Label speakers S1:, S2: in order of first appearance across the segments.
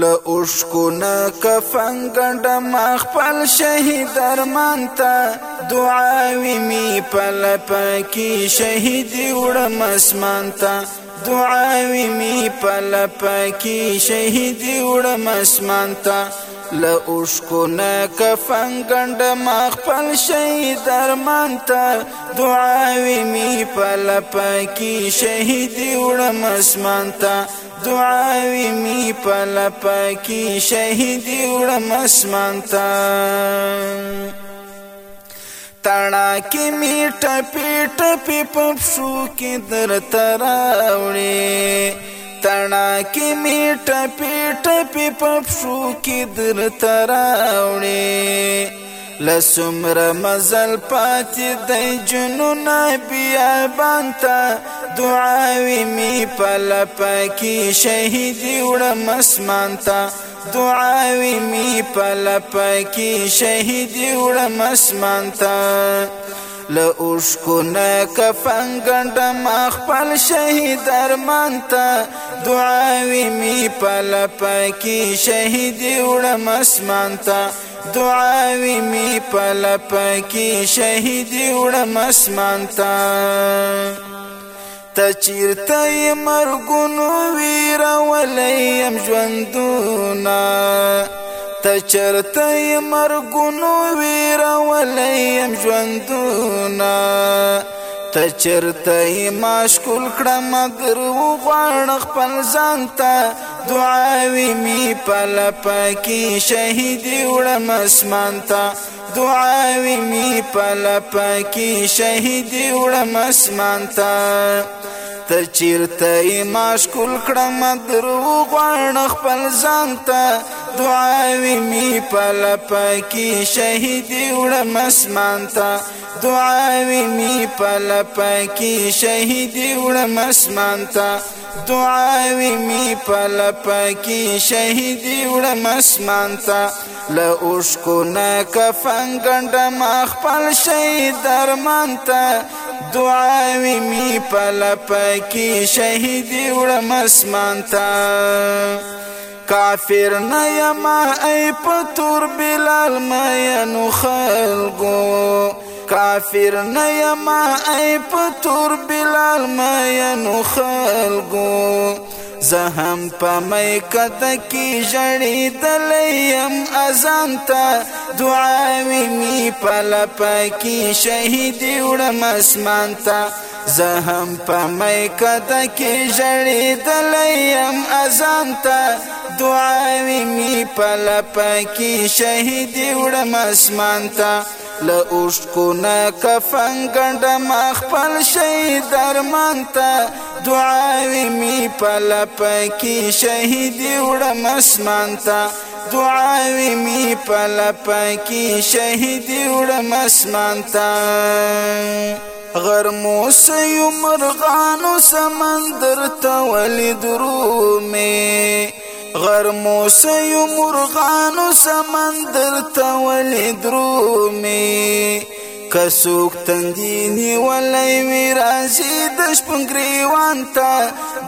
S1: له اوشکو نه کفن ګډه ما خپل شهید درمان ته دعاوي می پل پکی شهید وړم اسمان ته دعاوي می پل پکی شهید وړم اسمان ته له اوشکو نه کفن ګنډ ما خپل شهید درمان ته دعاوي می پل پاکي شهید وړم اسمان ته دعاوي می پل پاکي شهید وړم اسمان ته تړه کې می ټپې ټپې پپشو کې در تراوړې تنا کې می ټپې ټپې پښو کې در تراوړې لسمر مزل پات د جنون بیا بانتا دعاوی می پل پکی شهیدی وړم اسمانتا دعاوی می پل پکی شهیدی وړم اسمانتا له اوشکو نه کفن ګنډم خپل شهید ارمان ته دعاوې می پل پکی شهید وړم اسمان ته دعاوې می پل پکی شهید وړم اسمان ته تچیرته مرګونو ویرولې يم ژوندونه ته چرته مرګونو ویرولې يم ژوندونه ته چرته مشغول کړم مگر وغوړ خپل ځان ته دعاوي می پل پکی شهید وړم اسمان ته دعاوي می پل پکی شهید وړم اسمان ته ته چیرته مشغول کړم مگر وغوړ خپل ځان ته دعاوی می پل پکی شهیدی وړم اسمان تا دعاوی می پل پکی شهیدی وړم اسمان تا دعاوی می پل پکی شهیدی وړم اسمان تا ل اوشکو نه کفن ګنډ ما خپل شهید درمان تا دعاوی می پل پکی شهیدی وړم اسمان تا کافر نه یم ای پتور بلال ما مینو خلقو کافر نه یم ای پتور بلال ما مینو خلقو زهم په میکد کی جړې دلیم اذان ته دعاوی می په لپکی شهید وړم اسمان ته زهم په میکده کې ژړېدلی یم اذان ته دعاوې مې په لپه کې شهیدې وړم اسمان ته له اوښکو نه کفن ګنډم خپل شهید درمان ته دعاوې مې په لپه کې شهیدې وړم اسمان ته دعاوی می پل پکی شهید وړم اسمان ته غرمو سیو مرغانو سمندر تولی درومی غرمو سیو مرغانو سمندر تولی درومی کسوک تندینی ولی وی رازی دش پنگریوان تا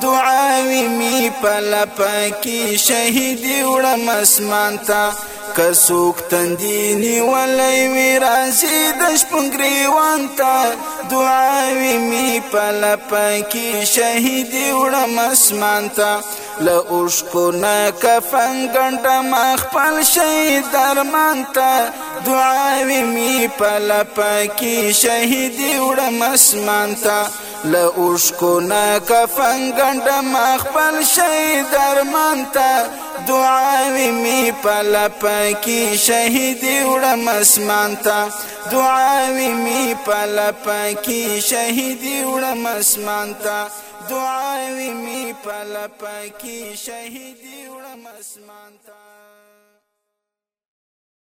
S1: دعاوی می پلا پاکی شهیدی وڑم اسمان تا کسوک تندی نیولای وی رازی د شپنګری وانتا دعاوی می پل پکی شهید وړم اسمانتا ل اوشکو نه کفن ګنټه مخپل شهید درمانتا دعاوی می پل پکی شهید وړم اسمانتا له اوشکو نه کفن ګنډه ما خپل شهید درمان ته دعاوې می پله پکې شهیدي وړم اسمان ته دعاوې می پله پکې شهیدي وړم اسمان ته دعاوې می پله پکې شهیدي وړم اسمان ته